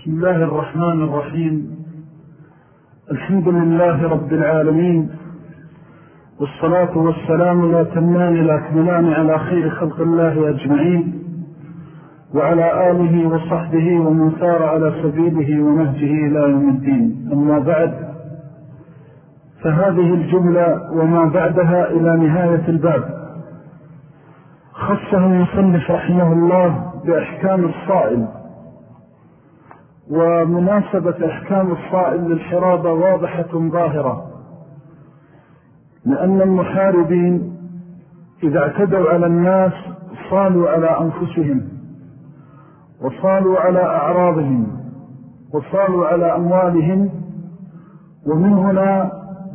بسم الله الرحمن الرحيم. الحمد لله رب العالمين. والصلاة والسلام لا تمان لا تمنان على خير خلق الله أجمعين. وعلى آله وصحبه ومن سار على سبيله ونهجه إلى يوم الدين. أما بعد فهذه الجملة وما بعدها إلى نهاية الباب. خصه المصنف رحمه الله بأحكام الصائل ومناسبة أحكام الصائل للحرابة واضحة ظاهرة لأن المحاربين إذا اعتدوا على الناس صالوا على أنفسهم وصالوا على أعراضهم وصالوا على أموالهم ومن هنا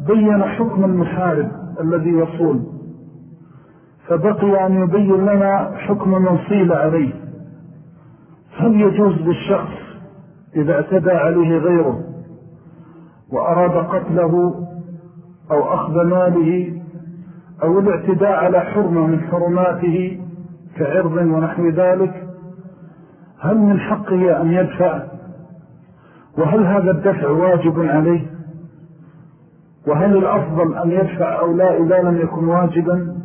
بين حكم المحارب الذي يصول فبقي أن يبين لنا حكم من صيل عليه هل يجوز للشخص إذا اعتدى عليه غيره وأراد قتله أو أخذ ماله أو الاعتداء على حرمة من حرماته كعرض ونحو ذلك هل من حقه أن يدفع؟ وهل هذا الدفع واجب عليه؟ وهل الأفضل أن يدفع أو لا إذا لم يكن واجبا؟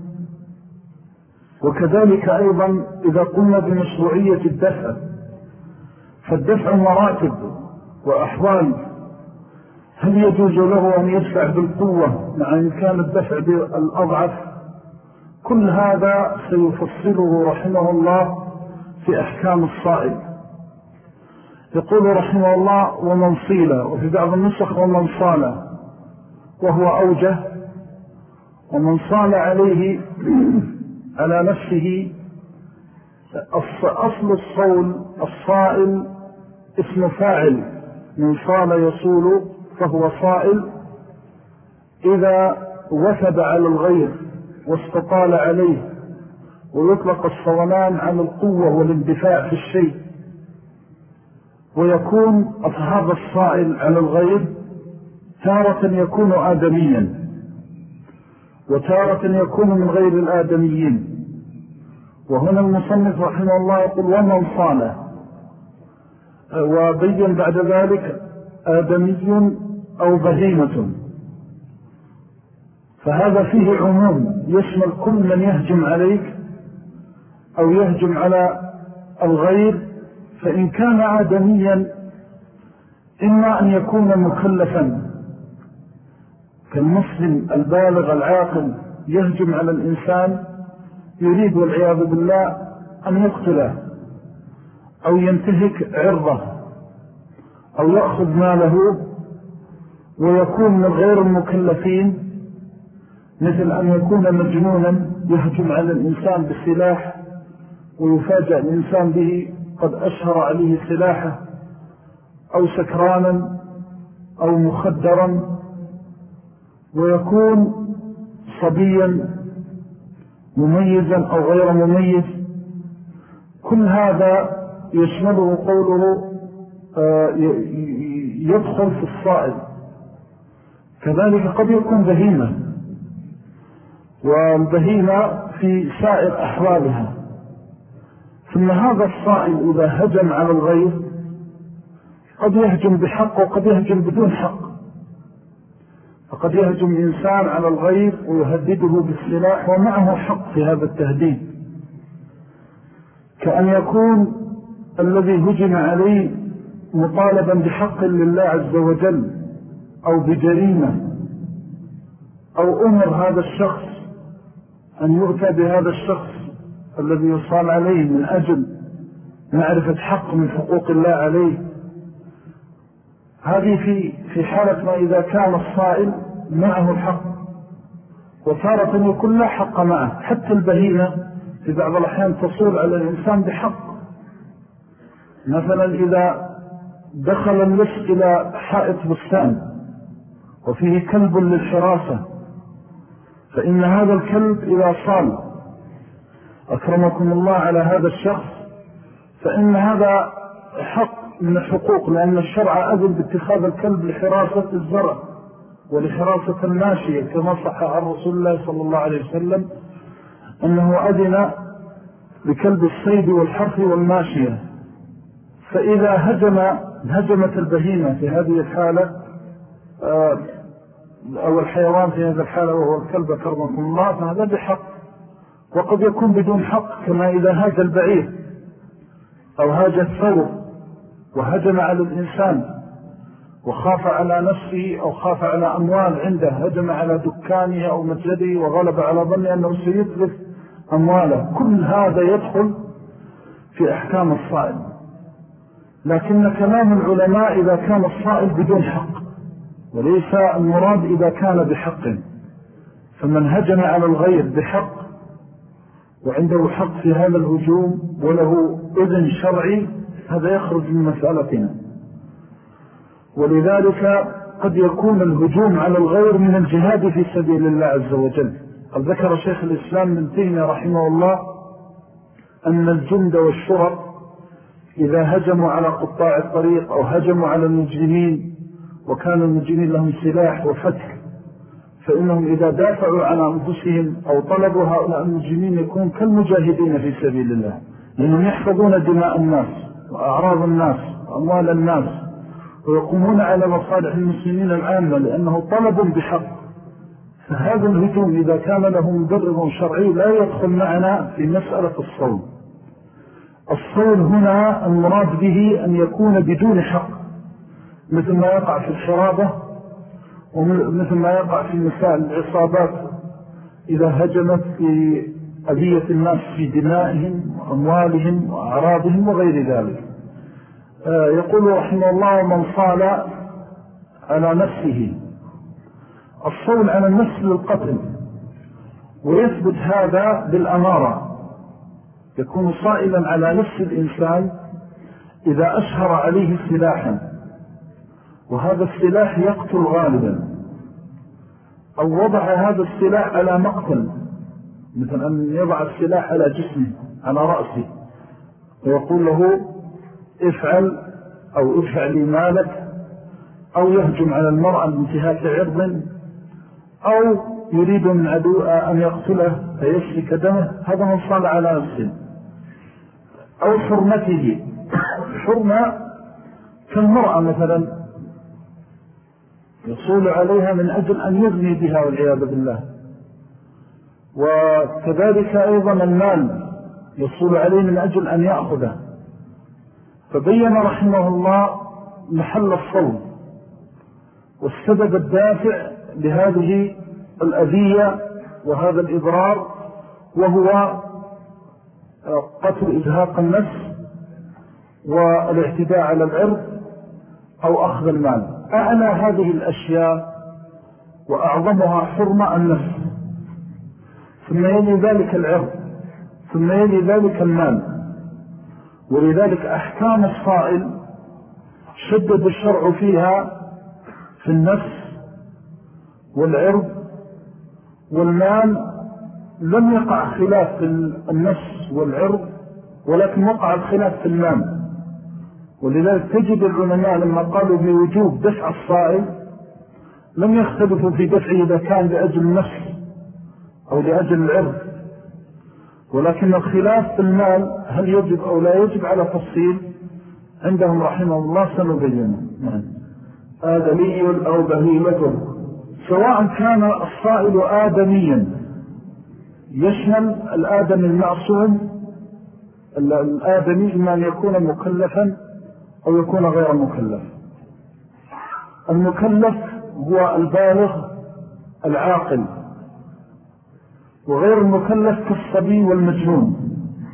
وكذلك أيضا إذا قلنا بمشروعية الدفع فالدفع مراتب وأحوال هل يجوز له أن يدفع بالقوة مع إمكان الدفع بالأضعف؟ كل هذا سيفصله رحمه الله في أحكام الصائل يقول رحمه الله ومن صيلة وفي بعض النسخ ومن صالة وهو أوجه. ومن صال عليه على نفسه أصل الصول الصائل اسم فاعل من صال يصول فهو صائل. إذا وثب على الغير واستطال عليه ويطلق الصولان عن القوة والاندفاع في الشيء ويكون أصحاب الصائل على الغير تارة يكون آدميا وتارة يكون من غير الآدميين. وهنا المصنف رحمه الله يقول ومن صاله وبين بعد ذلك آدمي أو بهيمة. فهذا فيه عموم يشمل كل من يهجم عليك أو يهجم على الغير. فإن كان آدميا إما أن يكون مكلفا كالمسلم البالغ العاقل يهجم على الإنسان يريد والعياذ بالله أن يقتله. أو ينتهك عرضه. أو يأخذ ماله ويكون من غير المكلفين مثل أن يكون مجنونا يهجم على الإنسان بالسلاح ويفاجأ الإنسان به قد أشهر عليه سلاحه أو سكرانا أو مخدرا ويكون صبيا مميزا أو غير مميز. كل هذا يشمله قوله آه، يدخل في الصائد كذلك قد يكون بهيمة. والبهيمة في سائر أحوالها. ثم هذا الصائل إذا هجم على الغير قد يهجم بحق وقد يهجم بدون حق. فقد يهجم إنسان على الغير ويهدده بالسلاح ومعه حق في هذا التهديد. كأن يكون الذي هجم عليه مطالبا بحق لله عز وجل أو بجريمة أو أمر هذا الشخص أن يؤتى بهذا الشخص الذي يصال عليه من أجل معرفة حق من حقوق الله عليه. هذه في في حالة ما إذا كان الصائل معه الحق وتارة يكون لا حق معه حتى البهيمة في بعض الأحيان تصول على الإنسان بحق. مثلا إذا دخل اللص إلى حائط بستان وفيه كلب للحراسة فإن هذا الكلب إذا صال أكرمكم الله على هذا الشخص فإن هذا حق من الحقوق لأن الشرع أذن باتخاذ الكلب لحراسة الزرع ولحراسة الماشية كما صح عن رسول الله صلى الله عليه وسلم أنه أذن بكلب الصيد والحرف والماشية. فإذا هجم انهزمت البهيمة في هذه الحالة آه، أو الحيوان في هذه الحالة وهو الكلب كرمكم الله فهذا بحق. وقد يكون بدون حق كما إذا هاج البعير أو هاج الثور وهجم على الإنسان وخاف على نفسه أو خاف على أموال عنده هجم على دكانه أو مجده وغلب على ظنه أنه سيطلق أمواله. كل هذا يدخل في أحكام الصائل لكن كلام العلماء إذا كان الصائل بدون حق وليس المراد إذا كان بحق. فمن هجم على الغير بحق وعنده حق في هذا الهجوم وله إذن شرعي هذا يخرج من مسألتنا. ولذلك قد يكون الهجوم على الغير من الجهاد في سبيل الله عز وجل. قد ذكر شيخ الإسلام من تيمية رحمه الله أن الجند والشرط إذا هجموا على قطاع الطريق أو هجموا على المجرمين وكان المجرمين لهم سلاح وفتح فإنهم إذا دافعوا عن أنفسهم أو طلبوا هؤلاء المجرمين يكون كالمجاهدين في سبيل الله لأنهم يحفظون دماء الناس وأعراض الناس وأموال الناس ويقومون على مصالح المسلمين العامة لأنه طلب بحق. فهذا الهجوم إذا كان له مدرب شرعي لا يدخل معنا في مسألة الصوم. الصوم هنا المراد به أن يكون بدون حق مثل ما يقع في الشرابة ومثل ما يقع في مسائل العصابات إذا هجمت في أذية الناس في دمائهم وأموالهم وأعراضهم وغير ذلك. آه، يقول رحمه الله من صال على نفسه. الصول على النفس للقتل ويثبت هذا بالأمارة. يكون صائلا على نفس الإنسان إذا أشهر عليه سلاحا. وهذا السلاح يقتل غالبا. أو وضع هذا السلاح على مقتل. مثل أن يضع السلاح على جسمه على رأسه. ويقول له افعل أو افعل مالك أو يهجم على المرأة بانتهاك عرض أو يريد من عدو أن يقتله فيسلك دمه. هذا من صال على نفسه. أو حرمته. حرمة كالمرأة مثلا. يصول عليها من أجل أن يغني بها والعياذ بالله. وكذلك أيضا المال يصول عليه من أجل أن يأخذه. فبين رحمه الله محل الصوم. والسبب الدافع لهذه الأذية وهذا الإضرار وهو قتل إزهاق النفس والاعتداء على العرض أو أخذ المال. أعلى هذه الأشياء وأعظمها حرمة النفس. ثم يلي ذلك العرض ثم يلي ذلك المال. ولذلك أحكام الصائل شدد الشرع فيها في النفس والعرض والمال لم يقع خلاف في والعرض ولكن وقع الخلاف في المال ولذلك تجد العلماء لما قالوا بوجوب دفع الصائل لم يختلفوا في دفعه إذا كان لأجل النفس أو لأجل العرض ولكن الخلاف في المال هل يجب أو لا يجب على تفصيل؟ عندهم رحمه الله سنبينه. نعم. آدمي أو بهيمة. سواء كان الصائل آدميا يشمل الآدم المعصوم الآدمي إما أن يكون مكلفا أو يكون غير مكلف. المكلف هو البالغ العاقل وغير المكلف كالصبي والمجنون.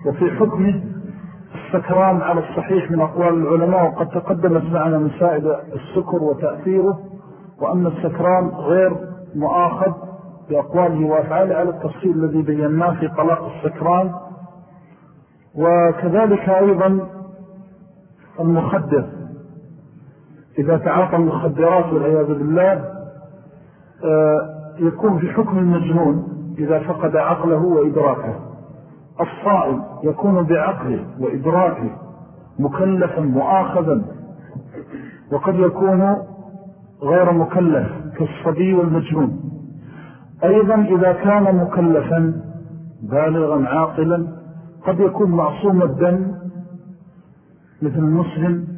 وفي حكمه السكران على الصحيح من أقوال العلماء وقد تقدمت معنا مسائل السكر وتأثيره. وأن السكران غير مؤاخذ بأقواله وأفعاله على التفصيل الذي بيناه في طلاق السكران. وكذلك أيضا المخدر. إذا تعاطى المخدرات والعياذ بالله آه، يكون في حكم المجنون إذا فقد عقله وإدراكه. الصائم يكون بعقله وإدراكه مكلفا مؤاخذا. وقد يكون غير مكلف كالصبي والمجنون. أيضا إذا كان مكلفا بالغا عاقلا قد يكون معصوم الدم مثل المسلم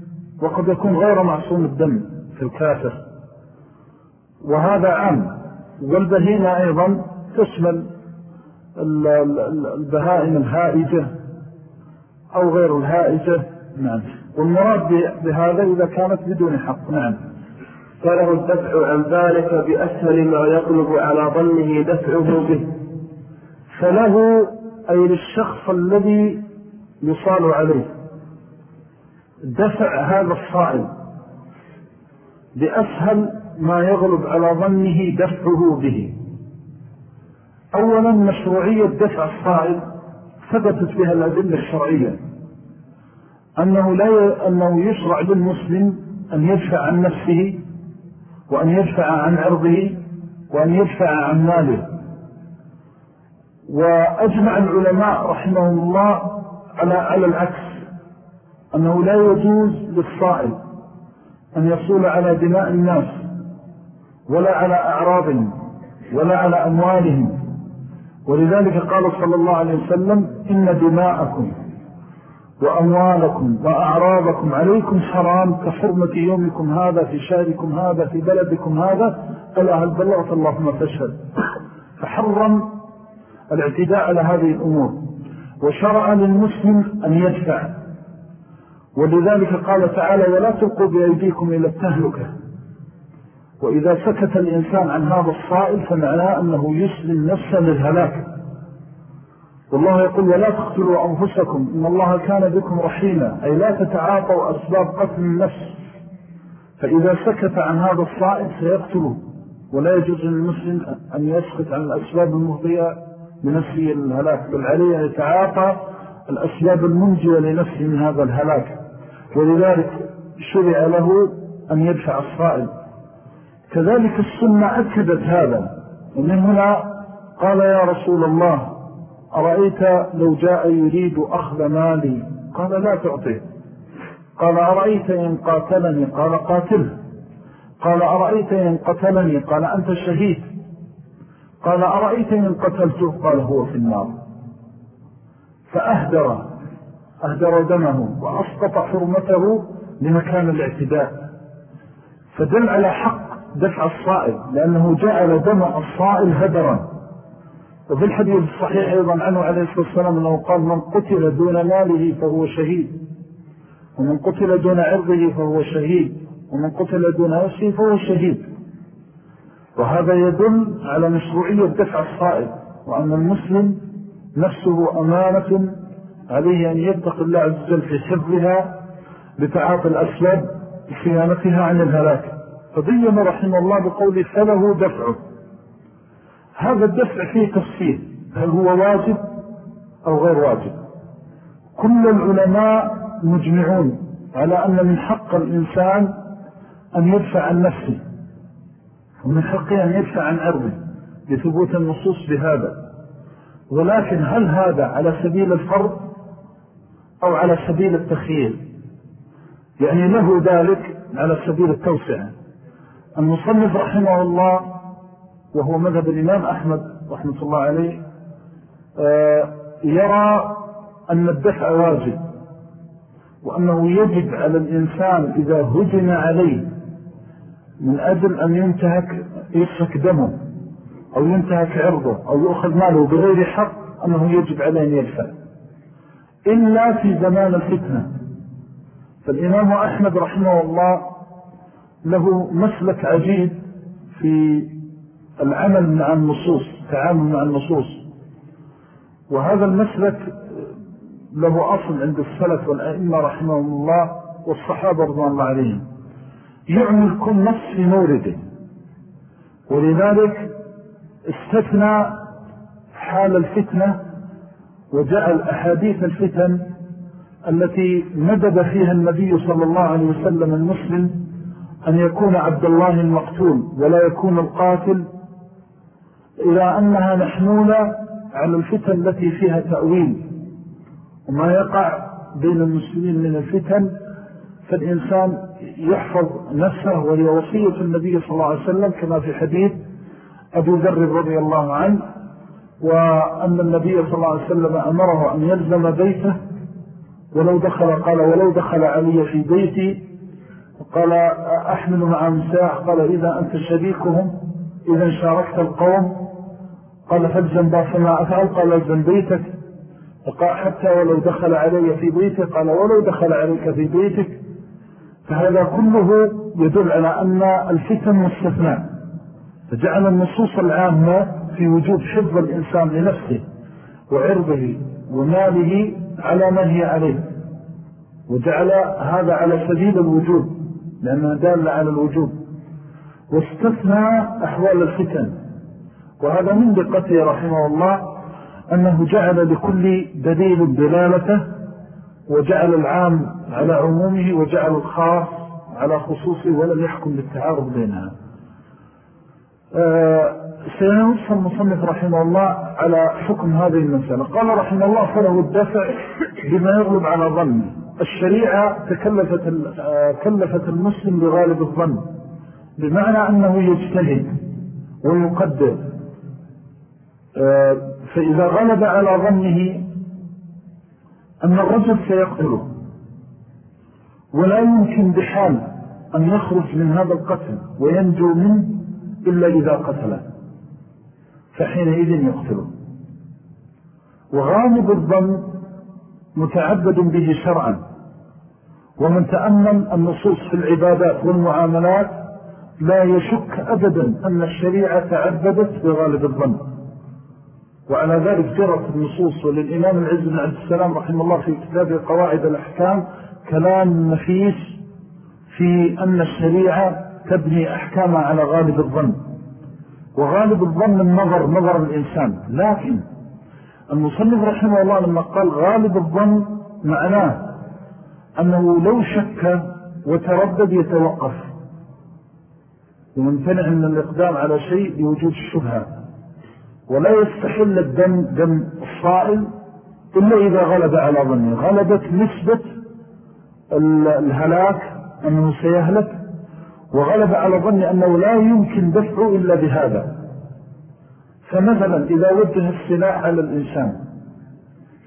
وقد يكون غير معصوم الدم في الكافر. وهذا عام. والبهيمة أيضا تشمل البهائم الهائجة أو غير الهائجة. نعم. والمراد بهذا إذا كانت بدون حق. نعم. فله الدفع عن ذلك بأسهل ما يطلب على ظنه دفعه به. فله أي للشخص الذي يصال عليه. دفع هذا الصائل بأسهل ما يغلب على ظنه دفعه به. أولا مشروعية دفع الصائل ثبتت بها الأدلة الشرعية. أنه, لا أنه يشرع للمسلم أن يدفع عن نفسه وأن يدفع عن عرضه وأن يدفع عن ماله. وأجمع العلماء رحمهم الله على, على العكس أنه لا يجوز للصائل أن يصول على دماء الناس ولا على أعراضهم ولا على أموالهم. ولذلك قال صلى الله عليه وسلم إن دماءكم وأموالكم وأعراضكم عليكم حرام كحرمة يومكم هذا في شهركم هذا في بلدكم هذا. ألا هل بلغت اللهم فاشهد. فحرم الاعتداء على هذه الأمور. وشرع للمسلم أن يدفع. ولذلك قال تعالى ولا تلقوا بأيديكم إلى التهلكة. وإذا سكت الإنسان عن هذا الصائل فمعناه أنه يسلم نفسا للهلاك. والله يقول ولا تقتلوا أنفسكم إن الله كان بكم رحيما أي لا تتعاطوا أسباب قتل النفس. فإذا سكت عن هذا الصائل سيقتله ولا يجوز للمسلم أن يسكت عن الأسباب المهضية لنفسه الهلاك بل عليه يتعاطى الأسباب المنجية لنفسه من هذا الهلاك. ولذلك شرع له أن يدفع الصائل كذلك السنة أكدت هذا. ومن هنا قال يا رسول الله أرأيت لو جاء يريد أخذ مالي؟ قال لا تعطيه. قال أرأيت إن قاتلني؟ قال قاتله. قال أرأيت إن قتلني؟ قال أنت شهيد قال أرأيت إن قتلته؟ قال هو في النار. فأهدر. أهدر دمه وأسقط حرمته لمكان الاعتداء. فدل على حق دفع الصائل لأنه جعل دم الصائل هدرا. وفي الحديث الصحيح أيضا عنه عليه الصلاة والسلام أنه قال من قتل دون ماله فهو شهيد. ومن قتل دون عرضه فهو شهيد. ومن قتل دون نفسه فهو شهيد. وهذا يدل على مشروعية دفع الصائب وأن المسلم نفسه أمانة عليه أن يتق الله عز وجل في حفظها بتعاطي الأسباب بصيانتها عن الهلاك. فضيما رحمه الله بقوله فله دفعه. هذا الدفع فيه تفصيل هل هو واجب أو غير واجب؟ كل العلماء مجمعون على أن من حق الإنسان أن يدفع عن نفسه ومن حقه أن يدفع عن عرضه لثبوت النصوص بهذا. ولكن هل هذا على سبيل الفرض أو على سبيل التخيير يعني له ذلك على سبيل التوسعة. المصنف رحمه الله وهو مذهب الإمام أحمد رحمة الله عليه آه، يرى أن الدفع واجب وأنه يجب على الإنسان إذا هجم عليه من أجل أن ينتهك يسفك دمه أو ينتهك عرضه أو يأخذ ماله بغير حق أنه يجب عليه أن يدفع. إلا في زمان الفتنة. فالإمام أحمد رحمه الله له مسلك عجيب في العمل مع النصوص تعامل مع النصوص وهذا المسلك له أصل عند السلف والأئمة رحمهم الله والصحابة رضوان الله عليهم. يعمل كل نص في مورده ولذلك استثنى حال الفتنة وجعل أحاديث الفتن التي ندب فيها النبي صلى الله عليه وسلم المسلم أن يكون عبد الله المقتول ولا يكون القاتل إلى أنها محمولة على الفتن التي فيها تأويل. وما يقع بين المسلمين من الفتن فالإنسان يحفظ نفسه وهي وصية النبي صلى الله عليه وسلم كما في حديث أبو ذر رضي الله عنه وأن النبي صلى الله عليه وسلم أمره أن يلزم بيته ولو دخل قال ولو دخل علي في بيتي قال أحمل معهم ساح قال إذا أنت شريكهم إذا شاركت القوم قال فالزم فما أفعل قال الزم بيتك. وقال حتى ولو دخل علي في بيتك قال ولو دخل عليك في بيتك. فهذا كله يدل على أن الفتن مستثناء. فجعل النصوص العامة في وجود حفظ الإنسان لنفسه وعرضه وماله على ما هي عليه. وجعل هذا على سبيل الوجود لأنه دال على الوجود واستثنى أحوال الفتن. وهذا من دقته رحمه الله أنه جعل لكل دليل دلالته وجعل العام على عمومه وجعل الخاص على خصوصه ولم يحكم بالتعارض بينها. آه، سينص المصنف رحمه الله على حكم هذه المسألة. قال رحمه الله فله الدفع بما يغلب على ظنه. الشريعة تكلفت, آه، كلفت المسلم بغالب الظن بمعنى أنه يجتهد ويقدر. فإذا غلب على ظنه أن الرجل سيقتله. ولا يمكن بحال أن يخرج من هذا القتل وينجو منه إلا إذا قتله فحينئذ يقتله. وغالب الظن متعبد به شرعا ومن تأمن النصوص في العبادات والمعاملات لا يشك أبدا أن الشريعة تعبدت بغالب الظن. وعلى ذلك جرت النصوص وللإمام العز بن عبد السلام رحمه الله في كتابه قواعد الأحكام كلام نفيس في أن الشريعة تبني أحكامها على غالب الظن. وغالب الظن النظر نظر الإنسان. لكن المصنف رحمه الله لما قال غالب الظن معناه أنه لو شك وتردد يتوقف. وممتنع من الإقدام على شيء لوجود الشبهة. ولا يستحل الدم دم الصائل إلا إذا غلب على ظنه غلبت نسبة الهلاك أنه سيهلك وغلب على ظن أنه لا يمكن دفعه إلا بهذا. فمثلا إذا وجه السلاح على الإنسان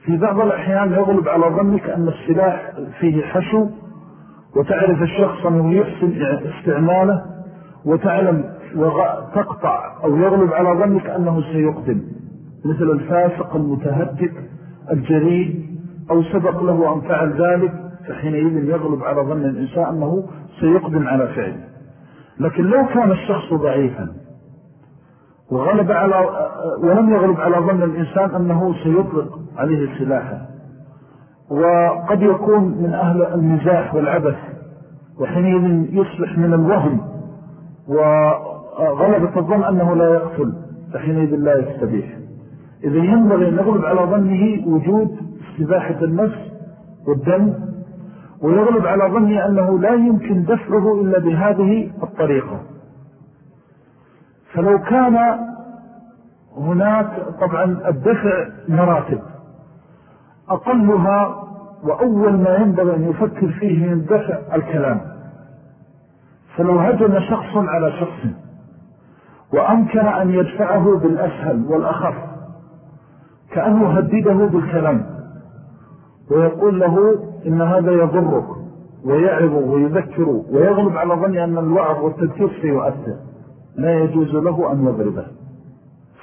في بعض الأحيان يغلب على ظنك أن السلاح فيه حشو وتعرف الشخص أنه يحسن استعماله وتعلم وتقطع أو يغلب على ظنك أنه سيقدم مثل الفاسق المتهدد الجريء أو سبق له أن فعل ذلك فحينئذ يغلب على ظن الإنسان أنه سيقدم على فعله لكن لو كان الشخص ضعيفا وغلب على ولم يغلب على ظن الإنسان أنه سيطلق عليه سلاحه وقد يكون من أهل المزاح والعبث وحينئذ يصبح من الوهم وغلبة الظن أنه لا يقتل فحينئذ لا يستبيح. إذا ينبغي أن يغلب على ظنه وجود استباحة النفس والدم ويغلب على ظنه أنه لا يمكن دفعه إلا بهذه الطريقة. فلو كان هناك طبعا الدفع مراتب أقلها وأول ما ينبغي أن يفكر فيه من الدفع الكلام. فلو هجم شخص على شخص وأمكن أن يدفعه بالأسهل والأخف كأنه هدده بالكلام ويقول له إن هذا يضرك ويعظ ويذكر ويغلب على ظن أن الوعظ والتذكير سيؤثر لا يجوز له أن يضربه.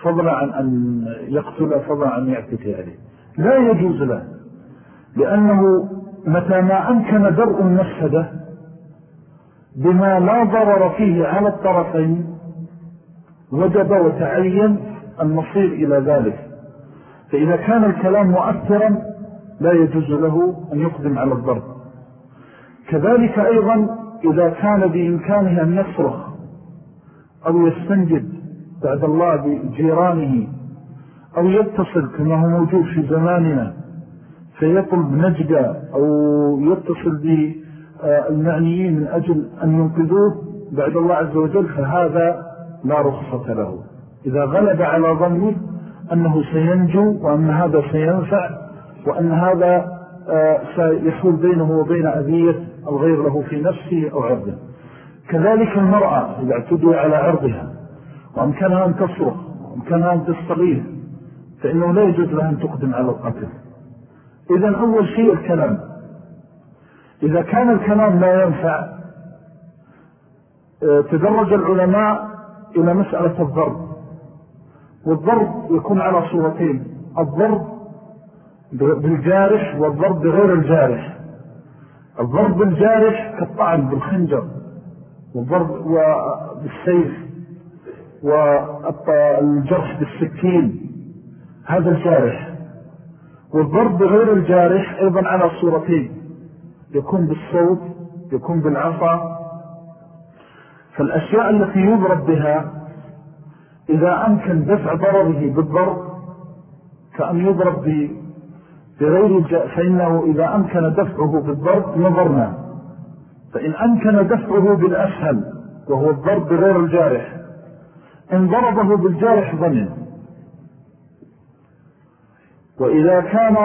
فضلا عن أن يقتل فضلا عن يعتكي عليه. لا يجوز له لأنه متى ما أمكن درء المفسدة بما لا ضرر فيه على الطرفين وجب وتعين المصير إلى ذلك. فإذا كان الكلام مؤثرا لا يجوز له أن يقدم على الضرب. كذلك أيضا إذا كان بإمكانه أن يصرخ أو يستنجد بعد الله بجيرانه أو يتصل كما هو موجود في زماننا فيطلب نجدة أو يتصل بالمعنيين من أجل أن ينقذوه بعد الله عز وجل فهذا لا رخصة له. إذا غلب على ظنه أنه سينجو وأن هذا سينفع وأن هذا آه، سيحول بينه وبين أذية أو غير له في نفسه أو عرضه. كذلك المرأة إذا اعتدوا على عرضها وأمكنها أن تصرخ وأمكنها أن تستغيث فإنه لا يجوز لها أن تقدم على القتل. إذن أول شيء الكلام. إذا كان الكلام لا ينفع آه، تدرج العلماء إلى مسألة الضرب. والضرب يكون على صورتين. الضرب بالجارح والضرب بغير الجارح. الضرب بالجارح كالطعن بالخنجر والضرب بالسيف والجرح بالسكين. هذا الجارح. والضرب بغير الجارح أيضا على صورتين. يكون بالصوت يكون بالعصا فالأشياء التي يضرب بها إذا أمكن دفع ضرره بالضرب كأن يضرب بغير فإنه إذا أمكن دفعه بالضرب نظرنا. فإن أمكن دفعه بالأسهل وهو الضرب بغير الجارح. إن ضربه بالجارح ضمن وإذا كان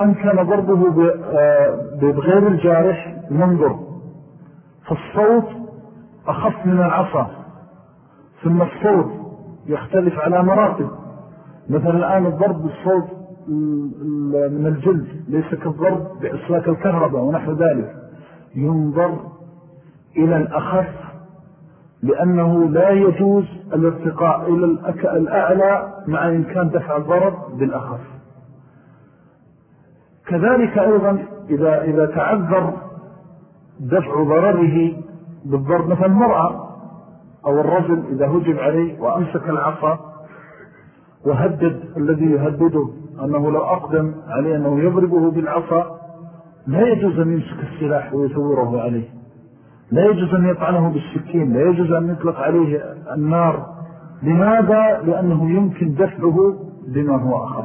أمكن ضربه آه، بغير الجارح ننظر. فالصوت أخف من العصا. ثم الصوت يختلف على مراتب. مثلا الآن الضرب بالصوت من الجلد ليس كالضرب بإسلاك الكهرباء ونحو ذلك. ينظر إلى الأخف لأنه لا يجوز الارتقاء إلى الأعلى مع إمكان دفع الضرب بالأخف. كذلك أيضا إذا, إذا تعذر دفع ضرره بالضرب مثل المرأة أو الرجل إذا هجم عليه وأمسك العصا وهدد الذي يهدده أنه لو أقدم عليه أنه يضربه بالعصا لا يجوز أن يمسك السلاح ويثوره عليه. لا يجوز أن يطعنه بالسكين لا يجوز أن يطلق عليه النار. لماذا؟ لأنه يمكن دفعه بما هو أخر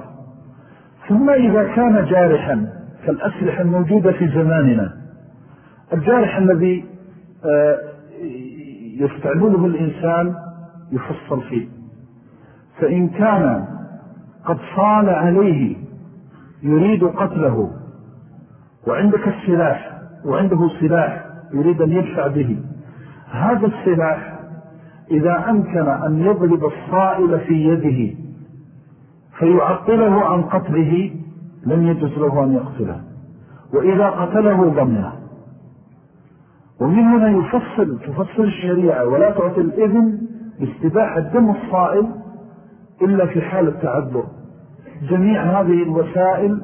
ثم إذا كان جارحا كالأسلحة الموجودة في زماننا الجارح الذي يستعمله الإنسان يفصل فيه. فإن كان قد صال عليه يريد قتله وعندك السلاح وعنده سلاح يريد أن يدفع به هذا السلاح إذا أمكن أن يضرب الصائل في يده فيعطله عن قتله لم يجز له أن يقتله. وإذا قتله ضمنه. ومن هنا يفصل تفصل الشريعة ولا تعطي الإذن باستباح الدم الصائل إلا في حال التعذر. جميع هذه الوسائل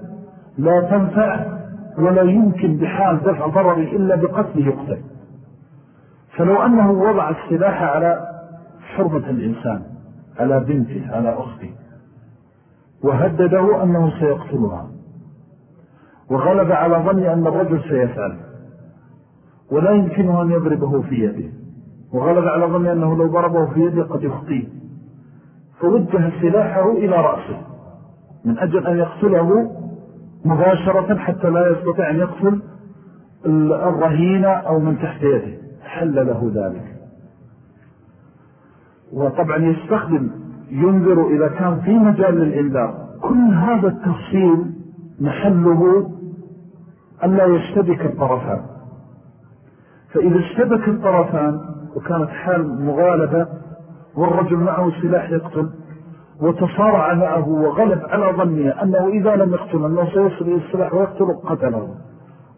لا تنفع ولا يمكن بحال دفع ضرر إلا بقتل يقتل. فلو أنه وضع السلاح على حرمة الإنسان على بنته على أخته وهدده أنه سيقتلها وغلب على ظن أن الرجل سيفعل ولا يمكنه أن يضربه في يده. وغلب على ظن أنه لو ضربه في يده قد يخطيه. فوجه سلاحه إلى رأسه. من أجل أن يقتله مباشرة حتى لا يستطيع أن يقتل الرهينة أو من تحت يده. حل له ذلك. وطبعا يستخدم ينذر إذا كان في مجال للإنذار. كل هذا التفصيل محله أن لا يشتبك الطرفان. فإذا اشتبك الطرفان وكانت حال مغالبة والرجل معه سلاح يقتل وتصارع معه وغلب على ظنه أنه إذا لم يقتل أنه سيصل السلاح ويقتل قتله.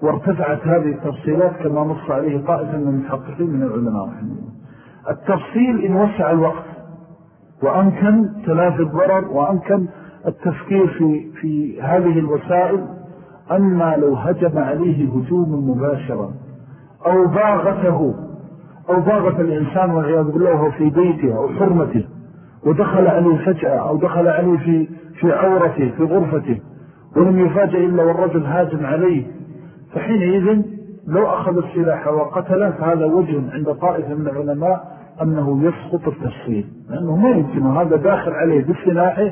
وارتفعت هذه التفصيلات كما نص عليه طائفا من المحققين من العلماء. التفصيل إن وسع الوقت وأمكن تلافي الضرر وأمكن التفكير في, في هذه الوسائل أما لو هجم عليه هجوم مباشرا أو باغته أو باغت الإنسان والعياذ بالله في بيته أو حرمته ودخل عليه فجأة أو دخل عليه في, في عورته في غرفته ولم يفاجئ إلا والرجل هاجم عليه. فحينئذ لو أخذ السلاح وقتله فهذا وجه عند طائفة من العلماء أنه يسقط التفصيل لأنه ما يمكن هذا داخل عليه بسلاحه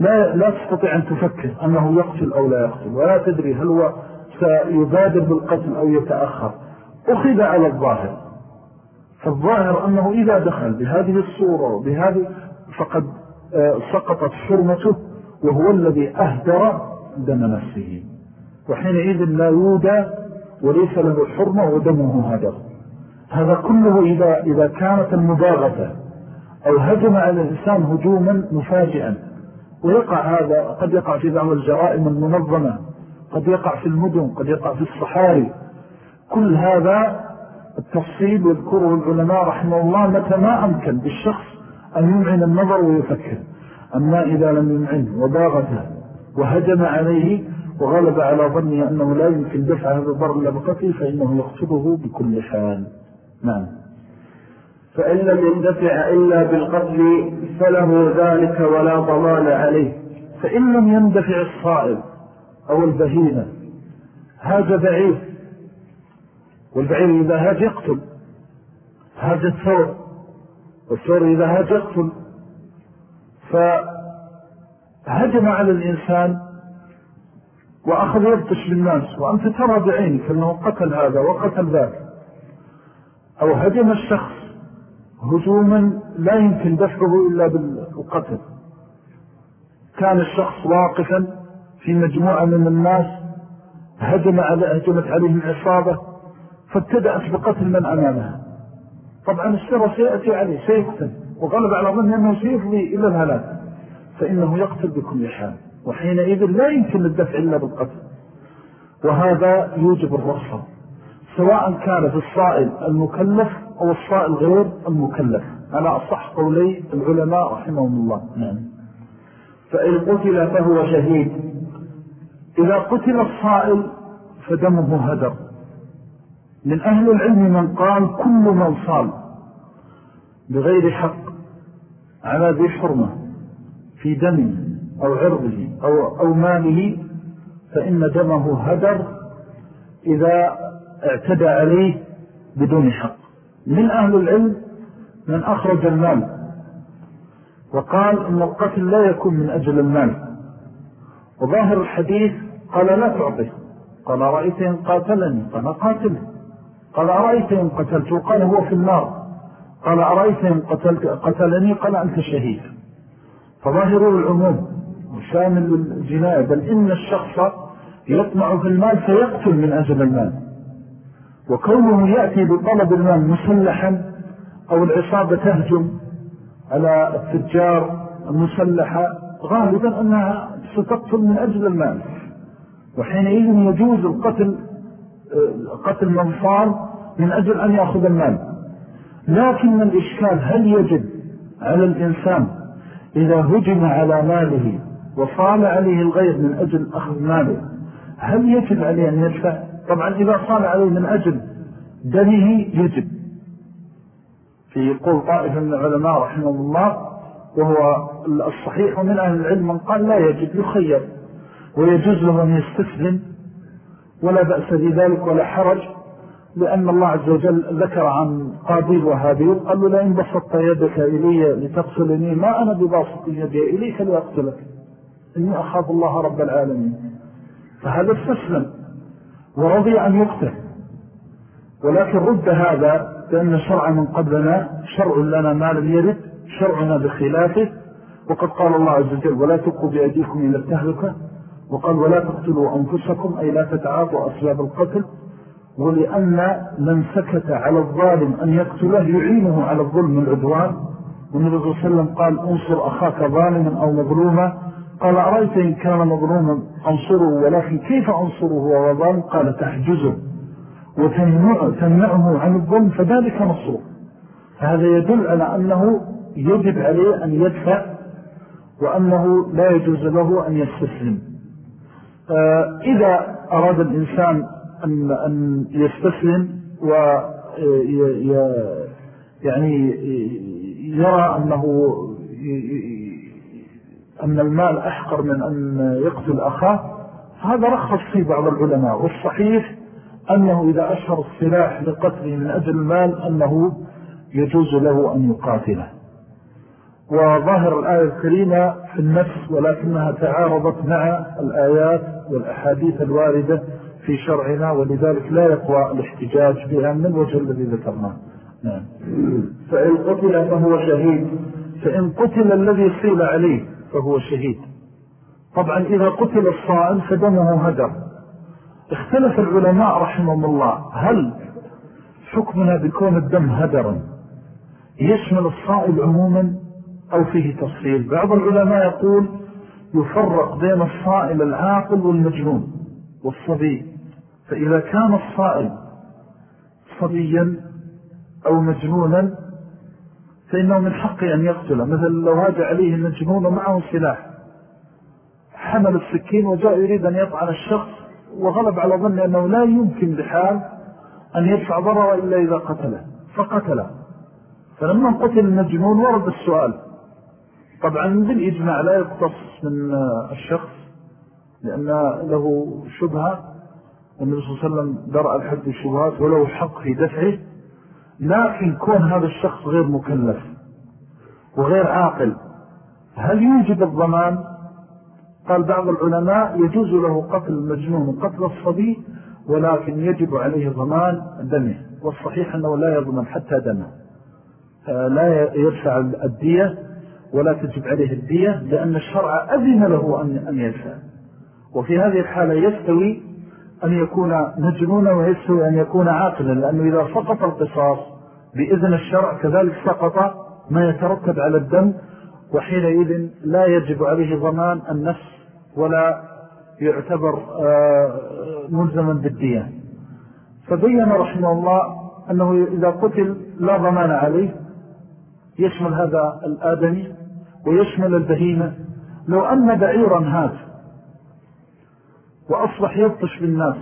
لا, لا تستطيع أن تفكر أنه يقتل أو لا يقتل ولا تدري هل هو سيبادر بالقتل أو يتأخر. أخذ على الظاهر. فالظاهر أنه إذا دخل بهذه الصورة وبهذه فقد آه، سقطت حرمته وهو الذي أهدر دم نفسه. وحينئذ لا يودى وليس له حرمة ودمه هدر. هذا كله إذا, إذا كانت المباغة أو هجم على الإنسان هجوما مفاجئا. ويقع هذا قد يقع في بعض الجرائم المنظمة قد يقع في المدن قد يقع في الصحاري. كل هذا التفصيل يذكره العلماء رحمه الله متى ما أمكن بالشخص أن يمعن النظر ويفكر. أما إذا لم يمعن وباغته وهجم عليه وغلب على ظنه أنه لا يمكن دفع هذا الضر لبقته فإنه يقتله بكل حال. نعم. فإن لم يندفع إلا بالقتل فله ذلك ولا ضمان عليه. فإن لم يندفع الصائل أو البهينة هاج بعير والبعير إذا هاج يقتل. هاج الثور. والثور إذا هاج يقتل. فهجم على الإنسان وأخذ يبطش بالناس وأنت ترى بعينك أنه قتل هذا وقتل ذاك. أو هجم الشخص هجوما لا يمكن دفعه إلا بالقتل. كان الشخص واقفا في مجموعة من الناس هجم على هجمت عليهم عصابة. فابتدأت بقتل من أمامها طبعا الشر سيأتي عليه سيقتل. وغلب على ظن أنه سيفضي إلى الهلاك. فإنه يقتل بكل حال. وحينئذ لا يمكن الدفع إلا بالقتل. وهذا يوجب الرخصة سواء كان في الصائل المكلف أو الصائل غير المكلف. على أصح قولي العلماء رحمهم الله. نعم. فإن قتل فهو شهيد. إذا قتل الصائل فدمه هدر. من أهل العلم من قال كل من صال بغير حق على ذي حرمة في دمه أو عرضه أو, أو ماله فإن دمه هدر إذا اعتدى عليه بدون حق. من أهل العلم من أخرج المال وقال إن القتل لا يكون من أجل المال. وظاهر الحديث قال لا تعطيه قال رأيت إن قاتلني قال قاتله قال أرأيت إن قتلته قال هو في النار. قال أرأيت إن قتلت؟ قتلني؟ قال أنت شهيد. فظاهر العموم وشامل الجناية. بل إن الشخص يطمع في المال فيقتل من أجل المال. وكونه يأتي بطلب المال مسلحا أو العصابة تهجم على التجار المسلحة غالبا أنها ستقتل من أجل المال. وحينئذ يجوز القتل قتل من صار من أجل أن يأخذ المال. لكن الإشكال هل يجب على الإنسان إذا هجم على ماله وصال عليه الغير من أجل أخذ ماله هل يجب عليه أن يدفع؟ طبعا إذا صال عليه من أجل دمه يجب. في قول طائفة من العلماء رحمه الله وهو الصحيح من أهل العلم من قال لا يجب يخير ويجوز له أن يستسلم ولا بأس بذلك ولا حرج لأن الله عز وجل ذكر عن قابيل وهابيل قال له لئن بسطت يدك إلي لتقتلني ما أنا بباسط يدي إليك لأقتلك إني أخاف الله رب العالمين. فهذا استسلم ورضي أن يقتل ولكن رد هذا لأن شرع من قبلنا شرع لنا ما لم يرد شرعنا بخلافه وقد قال الله عز وجل ولا تقوا بأيديكم إلى التهلكة وقال ولا تقتلوا أنفسكم أي لا تتعاطوا أسباب القتل ولأن من سكت على الظالم أن يقتله يعينه على الظلم العدوان والنبي صلى الله عليه وسلم قال انصر أخاك ظالما أو مظلوما. قال أرأيت إن كان مظلوما أنصره ولكن كيف أنصره وهو ظالم؟ قال تحجزه وتمنعه عن الظلم فذلك نصره. هذا يدل على أنه يجب عليه أن يدفع وأنه لا يجوز له أن يستسلم. إذا أراد الإنسان أن, أن يستسلم و يعني يرى أنه أن المال أحقر من أن يقتل أخاه هذا رخص فيه بعض العلماء والصحيح أنه إذا أشهر السلاح لقتله من أجل المال أنه يجوز له أن يقاتله. وظاهر الآية الكريمة في النفس ولكنها تعارضت مع الآيات والأحاديث الواردة في شرعنا ولذلك لا يقوى الاحتجاج بها من الوجه الذي ذكرناه. نعم. فإن قتل فهو شهيد. فإن قتل الذي صيل عليه فهو شهيد. طبعا إذا قتل الصائل فدمه هدر. اختلف العلماء رحمهم الله. هل حكمنا بكون الدم هدرا؟ يشمل الصائل عموما؟ أو فيه تفصيل. بعض العلماء يقول يفرق بين الصائل العاقل والمجنون والصبي. فإذا كان الصائل صبيا أو مجنونا فإنه من حقه أن يقتله. مثل لو هاج عليه المجنون ومعه سلاح حمل السكين وجاء يريد أن يطعن الشخص وغلب على ظن أنه لا يمكن بحال أن يدفع ضرر إلا إذا قتله. فقتله. فلما قتل المجنون ورد السؤال طبعا بالإجماع لا يقتص من الشخص لأن له شبهة. النبي صلى الله عليه وسلم درأ الحد الشبهات وله حق في دفعه لكن كون هذا الشخص غير مكلف وغير عاقل هل يوجد الضمان؟ قال بعض العلماء يجوز له قتل المجنون وقتل الصبي ولكن يجب عليه ضمان دمه. والصحيح أنه لا يضمن حتى دمه. لا يرفع الدية. ولا تجب عليه الدية لأن الشرع أذن له أن يرفع وفي هذه الحالة يستوي أن يكون مجنونا ويستوي أن يكون عاقلا لأنه إذا سقط القصاص بإذن الشرع كذلك سقط ما يترتب على الدم وحينئذ لا يجب عليه ضمان النفس ولا يعتبر آه، ملزما بالدية. فبين رحمه الله أنه إذا قتل لا ضمان عليه. يشمل هذا الآدمي. ويشمل البهيمة. لو أن بعيرا هات. وأصبح يبطش بالناس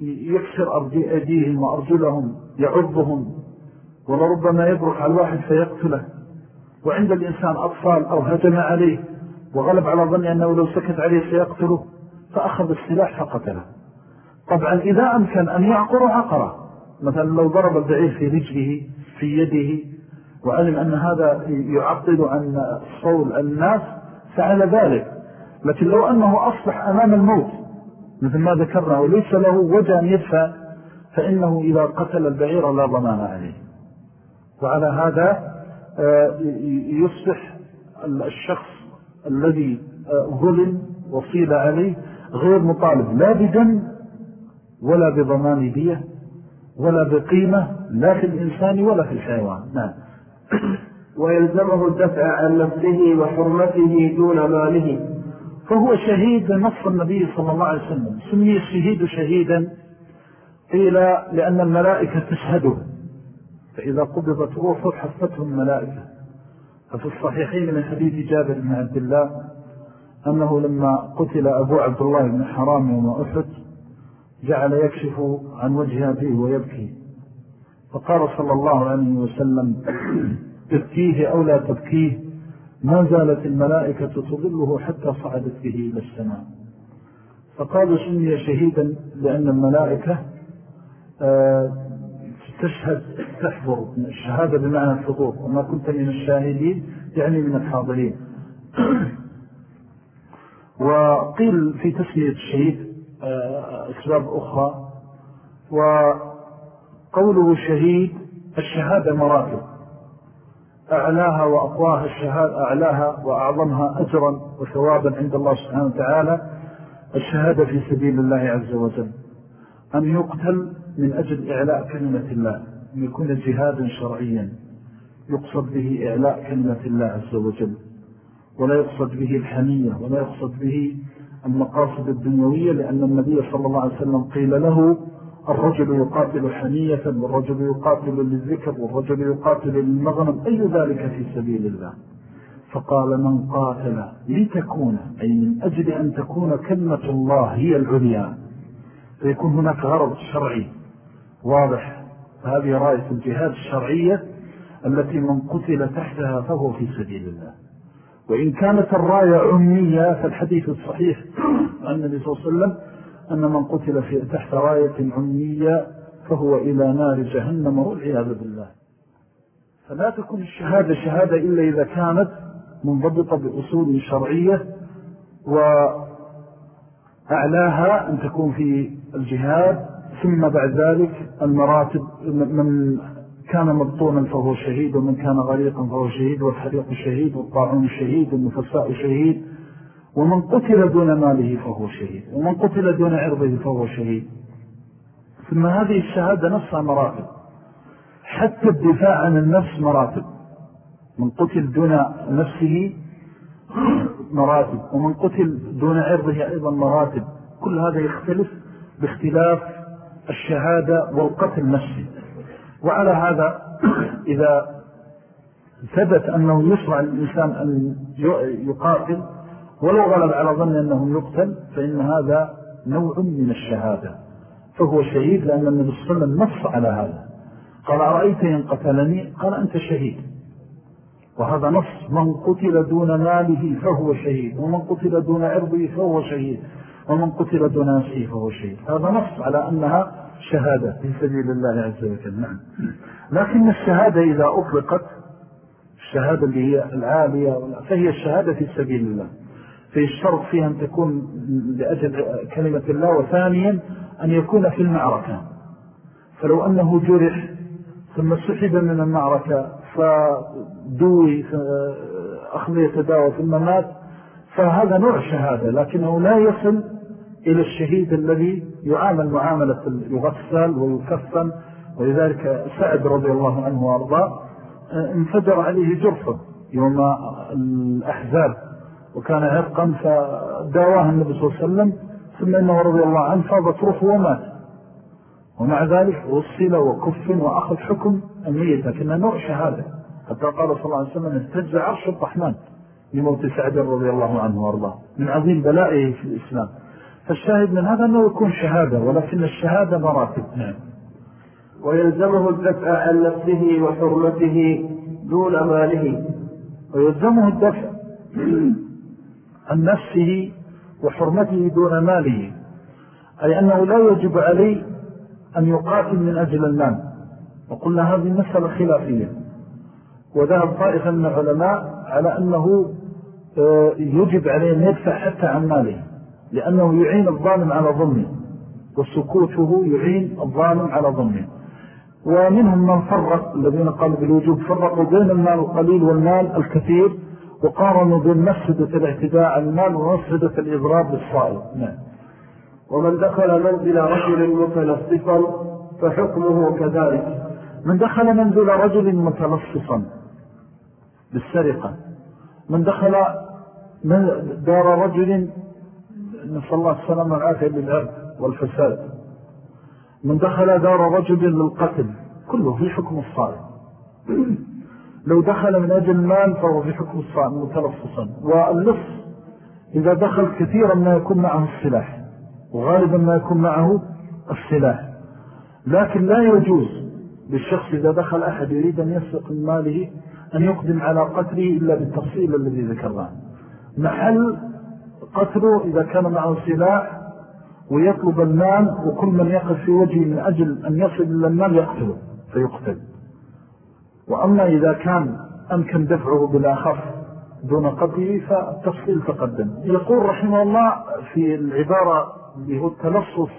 يكسر أيديهم وأرجلهم يعضهم. ولربما يبرك على الواحد فيقتله. وعند الإنسان أطفال أو هجم عليه وغلب على ظن أنه لو سكت عليه سيقتله فأخذ السلاح فقتله. طبعا إذا أمكن أن يعقر عقره. مثلا لو ضرب البعير في رجله في يده وعلم أن هذا يعطل عن صول الناس فعل ذلك. لكن لو أنه أصبح أمام الموت مثل ما ذكرنا وليس له وجه أن يدفع فإنه إذا قتل البعير لا ضمان عليه. وعلى هذا آه، يصبح الشخص الذي آه، ظلم وصيل عليه غير مطالب لا بدم ولا بضمان دية ولا بقيمة لا في الإنسان ولا في الحيوان. نعم. ويلزمه الدفع عن نفسه وحرمته دون ماله. فهو شهيد نص النبي صلى الله عليه وسلم. سمي الشهيد شهيدا. قيل لأن الملائكة تشهده. فإذا قبضت روحه حفته الملائكة. ففي الصحيحين من حديث جابر بن عبد الله أنه لما قتل أبو عبد الله بن حرام يوم أحد جعل يكشف عن وجه أبيه ويبكي. فقال صلى الله عليه وسلم تبكيه أو لا تبكيه ما زالت الملائكة تظله حتى صعدت به إلى السماء. فقالوا سمي شهيدا لأن الملائكة آه، تشهد تحضر الشهادة بمعنى الحضور. وما كنت من الشاهدين يعني من الحاضرين. وقيل في تسمية الشهيد آه، أسباب أخرى. وقوله شهيد الشهادة مراتب. أعلاها وأقواها الشهادة أعلاها وأعظمها أجرا وثوابا عند الله سبحانه وتعالى الشهادة في سبيل الله عز وجل. أن يقتل من أجل إعلاء كلمة الله أن يكون جهادا شرعيا. يقصد به إعلاء كلمة الله عز وجل. ولا يقصد به الحمية ولا يقصد به المقاصد الدنيوية لأن النبي صلى الله عليه وسلم قيل له الرجل يقاتل حمية والرجل يقاتل للذكر والرجل يقاتل للمغنم أي ذلك في سبيل الله؟ فقال من قاتل لتكون أي من أجل أن تكون كلمة الله هي العليا. فيكون هناك غرض شرعي واضح. هذه رأية الجهاد الشرعية التي من قتل تحتها فهو في سبيل الله. وإن كانت الراية عمية فالحديث الصحيح عن النبي صلى الله عليه وسلم أن من قتل في تحت راية عمية فهو إلى نار جهنم والعياذ بالله. فلا تكون الشهادة شهادة إلا إذا كانت منضبطة بأصول شرعية وأعلاها أن تكون في الجهاد. ثم بعد ذلك المراتب من كان مبطونا فهو شهيد ومن كان غريقا فهو شهيد والحريق شهيد والطاعون شهيد والنفساء شهيد. ومن قتل دون ماله فهو شهيد ومن قتل دون عرضه فهو شهيد. ثم هذه الشهادة نفسها مراتب. حتى الدفاع عن النفس مراتب. من قتل دون نفسه مراتب ومن قتل دون عرضه أيضا مراتب. كل هذا يختلف باختلاف الشهادة والقتل نفسه. وعلى هذا إذا ثبت أنه يشرع الإنسان أن يقاتل ولو غلب على ظن أنه يقتل فإن هذا نوع من الشهادة. فهو شهيد لأن النبي صلى الله عليه وسلم نص على هذا. قال أرأيت إن قتلني؟ قال أنت شهيد. وهذا نص. من قتل دون ماله فهو شهيد ومن قتل دون عرضه فهو شهيد ومن قتل دون نفسه فهو شهيد. هذا نص على أنها شهادة في سبيل الله عز وجل. نعم. لكن الشهادة إذا أطلقت الشهادة اللي هي العالية فهي الشهادة في سبيل الله. في الشرط فيها أن تكون لأجل كلمة الله وثانيا أن يكون في المعركة. فلو أنه جرح ثم سحب من المعركة فدوي أخذ يتداوى ثم مات فهذا نوع شهادة لكنه لا يصل إلى الشهيد الذي يعامل معاملة يغسل ويكفن ولذلك سعد رضي الله عنه وأرضاه انفجر عليه جرفه يوم الأحزاب. وكان عرقا فداواه النبي صلى الله عليه وسلم ثم إنه رضي الله عنه فاضت روحه ومات. ومع ذلك وصل وكف وأخذ حكم أمية لكنها نوع شهادة حتى قال صلى الله عليه وسلم اهتز عرش الرحمن لموت سعد رضي الله عنه وأرضاه. من عظيم بلائه في الإسلام. فالشاهد من هذا أنه يكون شهادة ولكن الشهادة مراتب. نعم. ويلزمه الدفع عن نفسه وحرمته دون ماله. ويلزمه الدفع. عن نفسه وحرمته دون ماله أي أنه لا يجب عليه أن يقاتل من أجل المال. وقلنا هذه مسألة خلافية. وذهب طائفة من العلماء على أنه آه، يجب عليه أن يدفع حتى عن ماله لأنه يعين الظالم على ظلمه وسكوته يعين الظالم على ظلمه. ومنهم من فرق الذين قالوا بالوجوب فرقوا بين المال القليل والمال الكثير وقارنوا بين مفسدة الاعتداء على المال ومفسدة الإضراب للصائل نعم. ومن دخل منزل رجل متلصفا فحكمه كذلك. من دخل منزل رجل متلصفا بالسرقة. من دخل من دار رجل نسأل الله السلام والعافية للعرض والفساد. من دخل دار رجل للقتل. كله في حكم الصائم. لو دخل من أجل المال فهو في حكم الصائم متلصصا واللص إذا دخل كثيرا ما يكون معه السلاح وغالبا ما يكون معه السلاح. لكن لا يجوز للشخص إذا دخل أحد يريد أن يسرق من ماله أن يقدم على قتله إلا بالتفصيل الذي ذكرناه. محل قتله إذا كان معه سلاح ويطلب المال وكل من يقف في وجهه من أجل أن يصل إلى المال يقتله فيقتل. وأما إذا كان أمكن دفعه بالآخف دون قتله فالتفصيل تقدم. يقول رحمه الله في العبارة اللي هو التلصص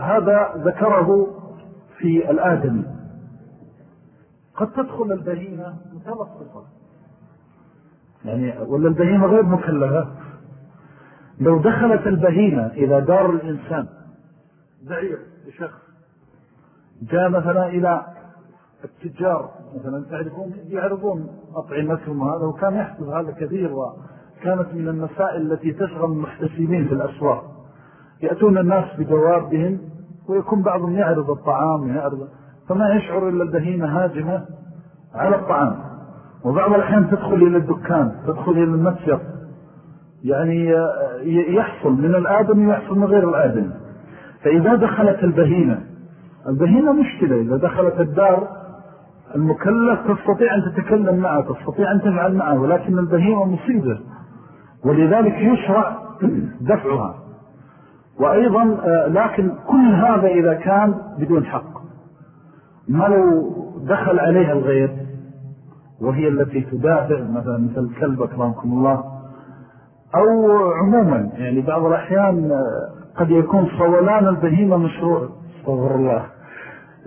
هذا ذكره في الآدمي. قد تدخل البهيمة متلصصة. يعني ولا البهيمة غير مكلفة؟ لو دخلت البهيمة إلى دار الإنسان بعير شخص جاء مثلا إلى التجار مثلا تعرفون يعرضون أطعمتهم هذا وكان يحدث هذا كثير وكانت من المسائل التي تشغل المحتسبين في الأسواق. يأتون الناس بجوابهم ويكون بعضهم يعرض الطعام يعرض فما يشعر إلا البهيمة هاجمة على الطعام. وبعض الأحيان تدخل إلى الدكان تدخل إلى المتجر. يعني يحصل من الآدم ويحصل من غير الآدم فإذا دخلت البهيمة البهيمة مشكلة. إذا دخلت الدار المكلف تستطيع أن تتكلم معه تستطيع أن تفعل معه ولكن البهيمة مصيبة. ولذلك يشرع دفعها. وأيضا آه، لكن كل هذا إذا كان بدون حق. ما لو دخل عليها الغير وهي التي تدافع مثلا مثل الكلب أكرمكم الله. أو عموما يعني بعض الأحيان آه، قد يكون صولان البهيمة مشروع. استغفر الله.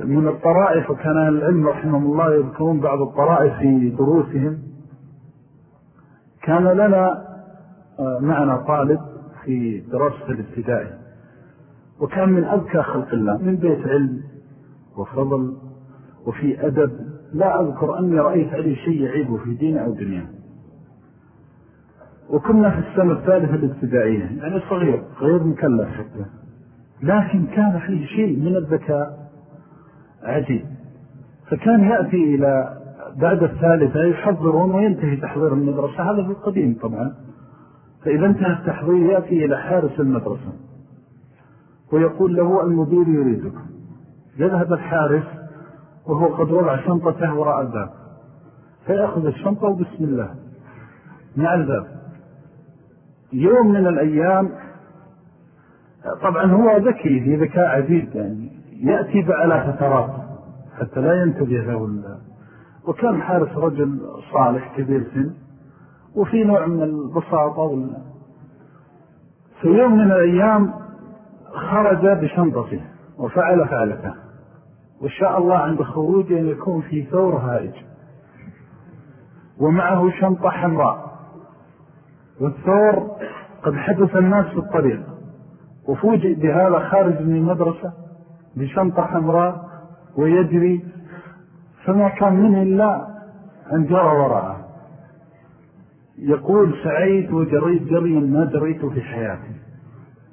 من الطرائف وكان العلم رحمه الله يذكرون بعض الطرائف في دروسهم. كان لنا آه، معنا طالب في دراسة الابتدائي. وكان من أذكى خلق الله من بيت علم وفضل وفي أدب. لا أذكر أني رأيت عليه شيء يعيبه في دين أو دنيا. وكنا في السنة الثالثة الابتدائية يعني صغير غير مكلف حتى. لكن كان فيه شيء من الذكاء. عجيب فكان يأتي إلى بعد الثالثة يحضرون وينتهي تحضير المدرسة. هذا في القديم طبعا. فإذا انتهى التحضير يأتي إلى حارس المدرسة. ويقول له المدير يريدك. يذهب الحارس وهو قد وضع شنطته وراء الباب. فيأخذ الشنطة وبسم الله. مع الباب. يوم من الأيام طبعا هو ذكي في ذكاء عديد يعني. يأتي على فترات حتى لا ينتبه له وكان حارس رجل صالح كبير سن وفي نوع من البساطة. في يوم من الأيام خرج بشنطته وفعل فعلته وشاء الله عند خروجه أن يكون في ثور هائج. ومعه شنطة حمراء. والثور قد حدث الناس في الطريق. وفوجئ بهذا خارج من المدرسة بشنطة حمراء ويجري فما كان منه إلا أن جرى وراءه. يقول سعيد وجريت جريا ما جريت في حياتي.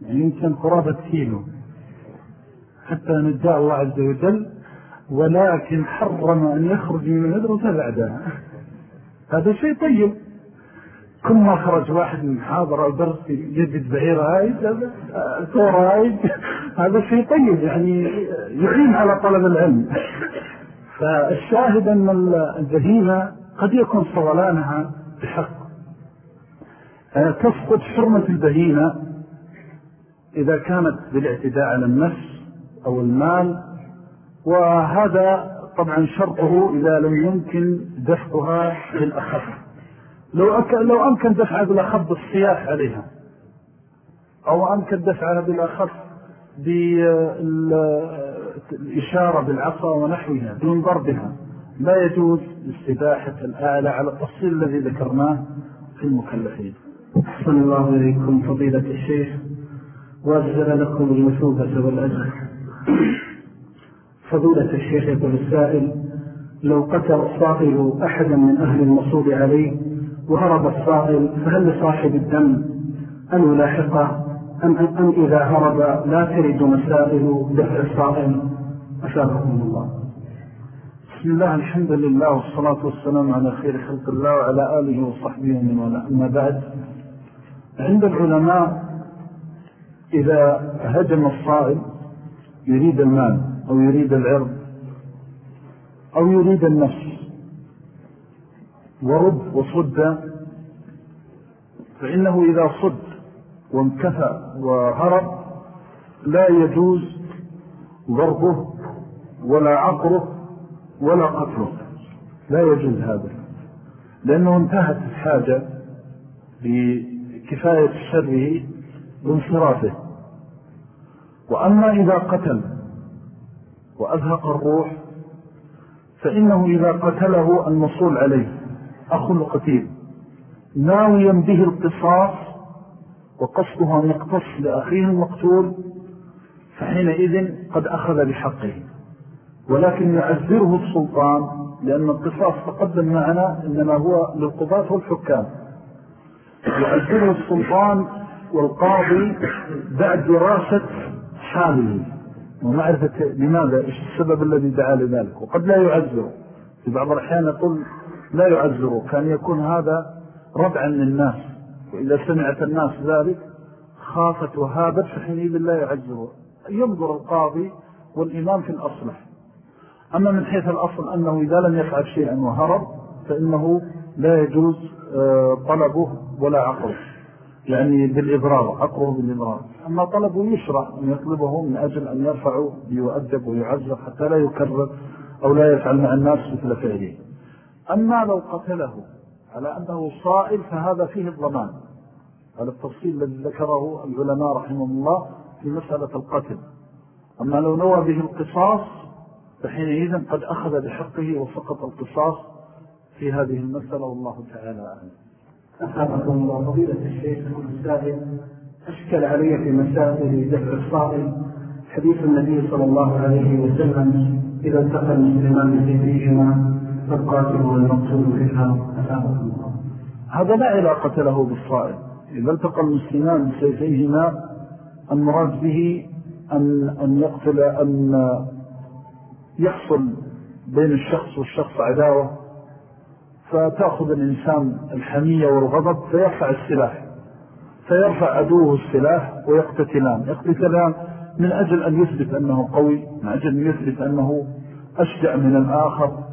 يعني يمكن قرابة كيلو. حتى نجاء الله عز وجل ولكن حرم أن يخرج من المدرسة بعدها هذا شيء طيب. كل ما خرج واحد من حاضر أو درس يجد بعير هايد ثور هايد هذا شيء طيب يعني يعين على طلب العلم. فالشاهد أن البهيمة قد يكون صولانها بحق. تسقط حرمة البهيمة إذا كانت بالاعتداء على النفس أو المال وهذا طبعا شرطه إذا لم يمكن دفعها بالأخف لو, أك... لو أمكن دفعها بالأخف بالصياح عليها. أو أمكن دفعها بالأخف بالإشارة بالعصا ونحوها دون ضربها. لا يجوز استباحة الآلة على التفصيل الذي ذكرناه في المكلفين. أحسن الله إليكم فضيلة الشيخ. وأجزل لكم المثوبة والأجر. فضيلة الشيخ يقول السائل لو قتل الصائل أحدا من أهل المصوب عليه وهرب الصائل فهل لصاحب الدم أن يلاحقه أم, أم إذا هرب لا ترد مسائل دفع الصائل أشاركم الله. بسم الله الحمد لله والصلاة والسلام على خير خلق الله وعلى آله وصحبه من ولا أما بعد عند العلماء إذا هجم الصائل يريد المال أو يريد العرض أو يريد النفس ورد وصد فإنه إذا صد وانكفى وهرب لا يجوز ضربه ولا عقره ولا قتله. لا يجوز هذا لأنه انتهت الحاجة بكفاية شره بانصرافه وأما إذا قتل وأذهق الروح فإنه إذا قتله المصول عليه. أخو القتيل ناويا به القصاص وقصده أن يقتص لأخيه المقتول فحينئذ قد أخذ بحقه. ولكن يعذره السلطان لأن القصاص تقدم معنا إنما هو للقضاة والحكام. يعذره السلطان والقاضي بعد دراسة حاله. ومعرفة لماذا؟ إيش السبب الذي دعا لذلك؟ وقد لا يعذره. في بعض الأحيان يقول لا يعذره كان يكون هذا ردعا للناس وإذا سمعت الناس ذلك خافت وهابت فحينئذ لا يعذره ينظر القاضي والإمام في الأصلح أما من حيث الأصل أنه إذا لم يفعل شيئا وهرب فإنه لا يجوز آه، طلبه ولا عقله. يعني بالإضرار عقله بالإضرار أما طلبه يشرع أن يطلبه من أجل أن يرفعه ليؤدب ويعذر حتى لا يكرر أو لا يفعل مع الناس مثل فعله. أما لو قتله على أنه صائل فهذا فيه الضمان. هذا التفصيل الذي ذكره العلماء رحمه الله في مسألة القتل. أما لو نوى به القصاص فحينئذ قد أخذ بحقه وسقط القصاص في هذه المسألة والله تعالى أعلم. أحبكم الله. فضيلة الشيخ السائل أشكل علي في مسائل دفع الصائل. حديث النبي صلى الله عليه وسلم إذا التقى المسلمان بسيفيهما فالقاتل والمقتول فيها هذا لا علاقة له بالصائل إذا التقى المسلمان بسيفيهما المراد به أن, أن يقتل أن يحصل بين الشخص والشخص عداوة فتأخذ الإنسان الحمية والغضب فيرفع السلاح. فيرفع عدوه السلاح ويقتتلان. يقتتلان من أجل أن يثبت أنه قوي من أجل أن يثبت أنه أشجع من الآخر.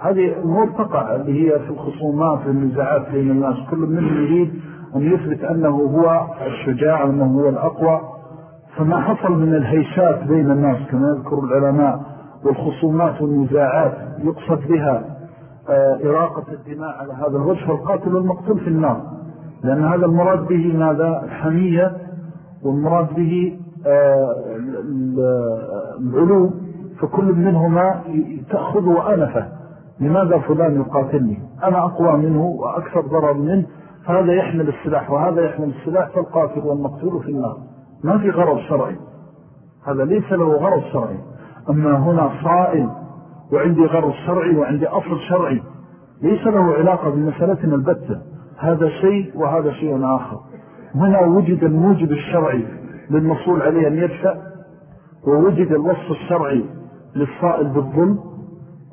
هذه أمور تقع اللي هي في الخصومات والنزاعات بين الناس. كل منهم يريد أن يثبت أنه هو الشجاع وأنه هو الأقوى. فما حصل من الهيشات بين الناس كما يذكر العلماء والخصومات والنزاعات يقصد بها آه، إراقة الدماء على هذا الوجه فالقاتل والمقتول في النار. لأن هذا المراد به ماذا؟ الحمية والمراد به آه، العلو. فكل منهما تأخذ وأنفه. لماذا فلان يقاتلني؟ أنا أقوى منه وأكثر ضرر منه فهذا يحمل السلاح وهذا يحمل السلاح فالقاتل والمقتول في النار. ما في غرض شرعي. هذا ليس له غرض شرعي. أما هنا صائل وعندي غرض شرعي وعندي أصل شرعي ليس له علاقة بمسألتنا البتة. هذا شيء وهذا شيء آخر. هنا وجد الموجب الشرعي للمصول عليه أن يدفع ووجد الوصف الشرعي للصائل بالظلم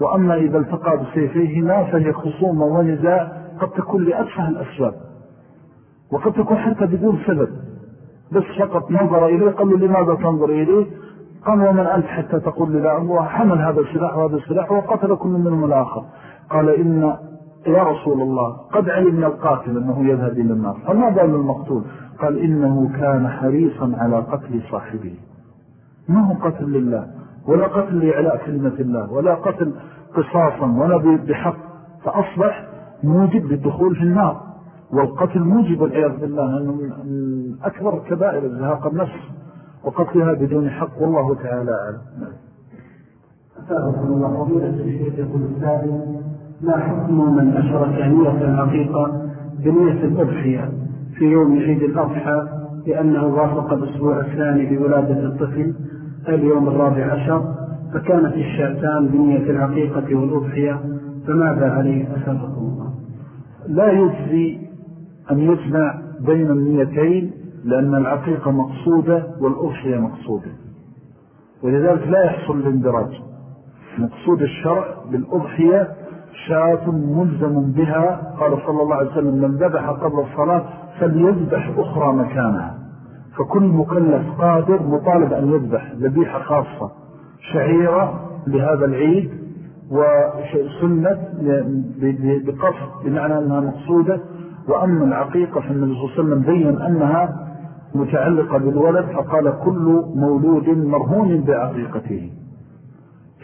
وأما إذا التقى بسيفيهما فهي خصومة ونزاع قد تكون لأدفع الأسباب. وقد تكون حتى بدون سبب. بس فقط نظر إليه. قال له لماذا تنظر إليه؟ قال ومن أنت حتى تقول لا. هو حمل هذا السلاح وهذا السلاح وقتل كل منهم الآخر. قال إن يا رسول الله قد علمنا القاتل أنه يذهب إلى النار. فما بال المقتول؟ قال إنه كان حريصا على قتل صاحبه. ما هو قتل لله؟ ولا قتل لإعلاء كلمة الله ولا قتل قصاصا ولا بحق. فأصبح موجب للدخول في النار. والقتل موجب والعياذ بالله أنه من أكبر كبائر الزهاق النفس. وقتلها بدون حق والله تعالى أعلم. أسألكم الله فضيلة الشيخ يقول ما حكم من أشرك نية العقيقة بنية الأضحية في يوم عيد الأضحى؟ لأنه وافق الأسبوع الثاني بولادة الطفل اليوم الرابع عشر فكانت الشاتان بنية العقيقة والأضحية فماذا عليه؟ أسألكم الله. لا يجزي أن يجمع بين النيتين لأن العقيقة مقصودة والأضحية مقصودة. ولذلك لا يحصل الاندراج. مقصود الشرع بالأضحية شاة ملزم بها. قال صلى الله عليه وسلم من ذبح قبل الصلاة فليذبح أخرى مكانها. فكل مكلف قادر مطالب أن يذبح ذبيحة خاصة شعيرة لهذا العيد وسنة بقصد بمعنى أنها مقصودة. وأما العقيقة فالنبي صلى الله عليه وسلم بيّن أنها متعلقة بالولد فقال كل مولود مرهون بعقيقته.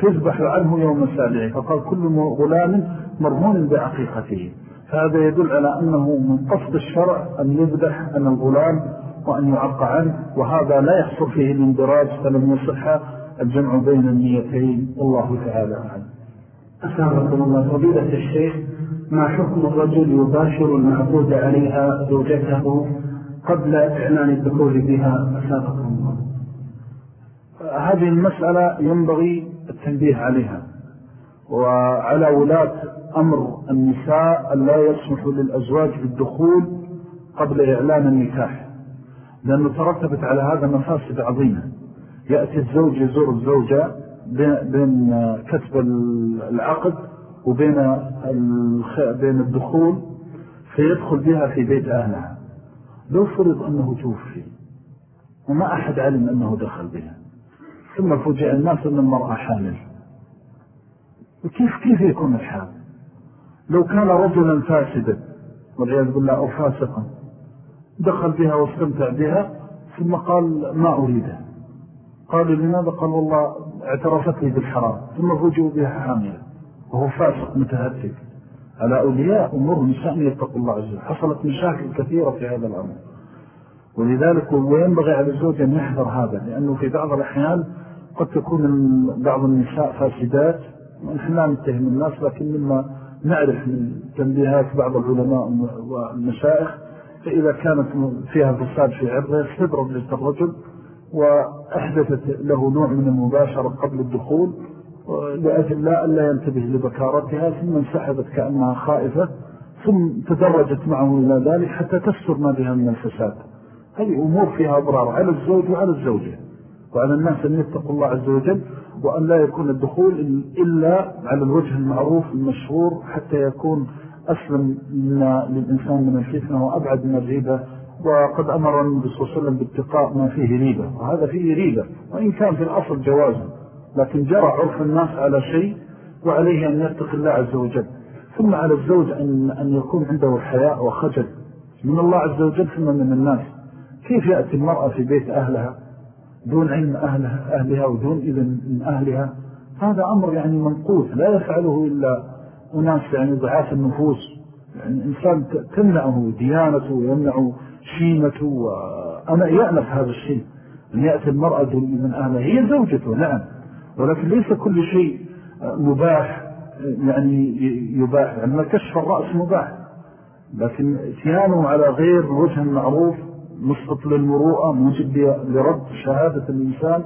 تذبح عنه يوم سابعه فقال كل غلام مرهون بعقيقته. فهذا يدل على أنه من قصد الشرع أن يذبح عن الغلام وأن يعق عنه وهذا لا يحصل فيه الاندراج فلم يصح الجمع بين النيتين. والله تعالى أعلم. أسامكم الله فضيلة الشيخ ما حكم الرجل يباشر المعبود عليها زوجته قبل إعلان الدخول بها؟ أسامكم الله. هذه المسألة ينبغي التنبيه عليها. وعلى ولاة أمر النساء أن لا يسمحوا للأزواج بالدخول قبل إعلان النكاح. لأنه ترتبت على هذا مفاسد عظيمة يأتي الزوج يزور الزوجة بين كتب العقد وبين بين الدخول فيدخل بها في بيت أهلها. لو فرض أنه توفي وما أحد علم أنه دخل بها. ثم فجأ الناس أن المرأة حامل. وكيف كيف يكون الحال؟ لو كان رجلا فاسدا والعياذ بالله أو فاسقا دخل بها واستمتع بها ثم قال ما أريدها قال لماذا؟ قال والله اعترفت لي بالحرام ثم فجوا بها حاملة وهو فاسق متهتك. على أولياء أمور نساء يتقوا الله عز وجل. حصلت مشاكل كثيرة في هذا الأمر. ولذلك وينبغي على الزوج أن يحذر هذا لأنه في بعض الأحيان قد تكون بعض النساء فاسدات ونحن لا نتهم الناس لكن مما نعرف من تنبيهات بعض العلماء والمشائخ فإذا كانت فيها فساد في عرضها استدرد للرجل وأحدثت له نوع من المباشرة قبل الدخول لأجل لا ألا ينتبه لبكارتها ثم انسحبت كأنها خائفة ثم تدرجت معه إلى ذلك حتى تستر ما بها من الفساد. هذه أمور فيها أضرار على الزوج وعلى الزوجة. وعلى الناس أن يتقوا الله عز وجل وأن لا يكون الدخول إلا على الوجه المعروف المشهور حتى يكون أسلم للإنسان من الفتنة وأبعد من الريبة وقد أمر النبي صلى الله عليه وسلم باتقاء ما فيه ريبة وهذا فيه ريبة وإن كان في الأصل جوازا لكن جرى عرف الناس على شيء وعليه أن يتق الله عز وجل. ثم على الزوج أن, أن يكون عنده الحياء وخجل. من الله عز وجل ثم من الناس. كيف يأتي المرأة في بيت أهلها دون علم أهلها, أهلها ودون إذن من أهلها؟ هذا أمر يعني منقوث لا يفعله إلا أناس يعني ضعاف النفوس. يعني إنسان تمنعه ديانته ويمنع شيمته وأنا يألف هذا الشيء. أن يأتي المرأة إذن أهلها. هي زوجته نعم. ولكن ليس كل شيء مباح يعني يباح. يعني كشف الرأس مباح. لكن إتيانه على غير وجه المعروف مسقط للمروءة موجب لرد شهادة الإنسان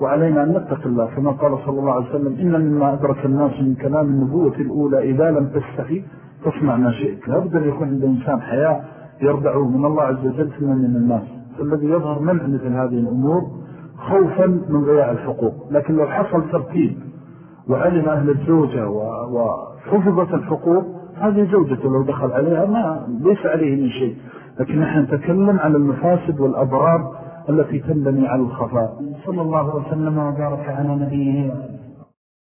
وعلينا أن نتق الله كما قال صلى الله عليه وسلم إن مما أدرك الناس من كلام النبوة الأولى إذا لم تستحي تصنع ما شئت. لابد أن يكون عند إنسان حياة يرضعه من الله عز وجل ثم من الناس. فالذي يظهر منع مثل هذه الأمور خوفا من ضياع الحقوق. لكن لو حصل ترتيب وعلم أهل الزوجة وحفظت الحقوق هذه زوجته لو دخل عليها ما ليس عليه من شيء. لكن نحن نتكلم عن المفاسد والأضرار التي تنبني على الخفاء صلى الله وسلم وبارك على نبيه